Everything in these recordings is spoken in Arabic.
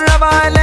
Rabbi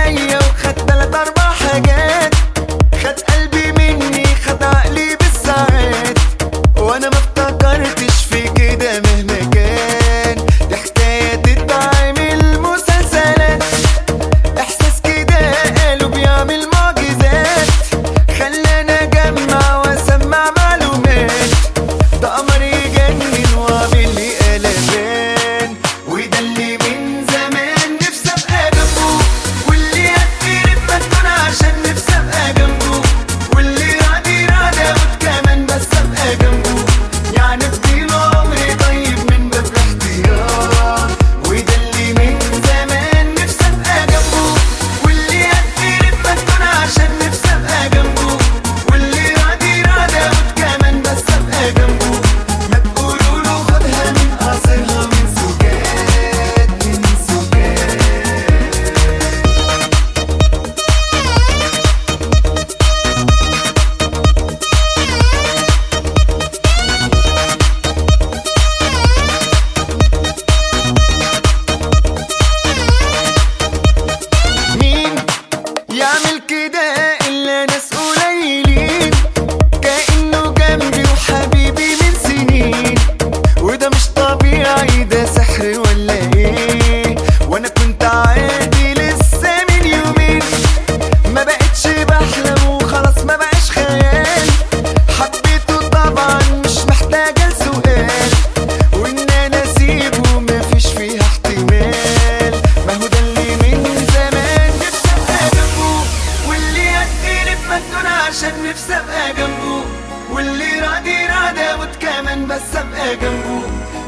السبق جنبه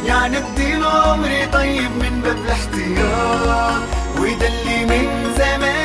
يعني اديله عمري طيب من باب الاحتياط. ويدلي من زمان